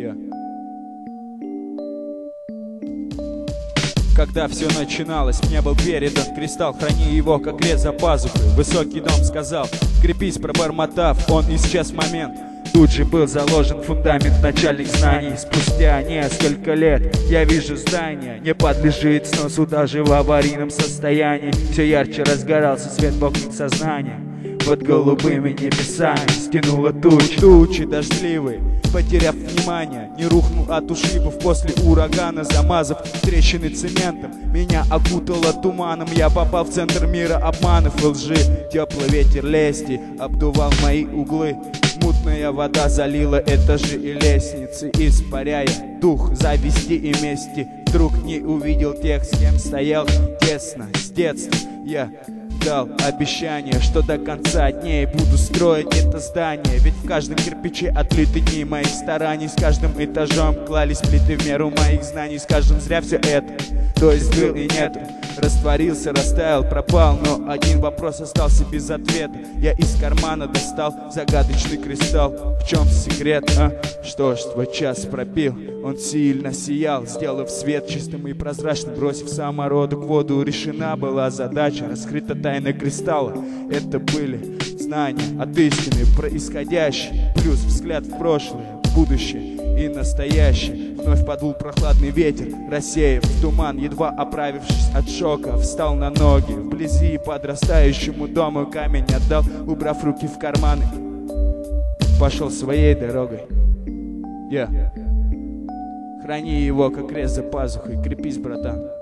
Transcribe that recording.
Yeah. Когда все начиналось, мне был передан кристалл Храни его, как крест за пазухой. Высокий дом сказал, крепись, пробормотав Он исчез в момент. Тут же был заложен фундамент начальных знаний. Спустя несколько лет я вижу здание Не подлежит сносу даже в аварийном состоянии. Все ярче разгорался свет вокруг сознания под голубыми небесами Стянуло тучи, тучи дождливые Потеряв внимание, не рухнул от ушибов После урагана, замазав трещины цементом. Меня окутало туманом Я попал в центр мира обманов и лжи. Теплый ветер лести обдувал мои углы. Мутная вода залила этажи и лестницы Испаряя дух зависти и мести. Вдруг не увидел тех, с кем стоял тесно С детства. Я дал обещание, что до конца дней буду строить это здание. Ведь в каждом кирпиче отлиты дни моих стараний С каждым этажом клались плиты в меру моих знаний. С каждым зря все это, то есть был и нет. Растворился, растаял, пропал Но один вопрос остался без ответа. Я из кармана достал загадочный кристалл. В чем секрет, а? Что ж, твой час пропил Он сильно сиял, сделав свет чистым и прозрачным Бросив самородок в воду, решена была задача Раскрыта тайна кристалла. Это были знания от истины происходящие Плюс взгляд в в будущее и настоящее. Вновь подул прохладный ветер, рассеяв туман Едва оправившись от шока, встал на ноги. Вблизи подрастающему дому камень отдал Убрав руки в карманы, пошел своей дорогой. Yeah. Храни его, как крест за пазухой, крепись, братан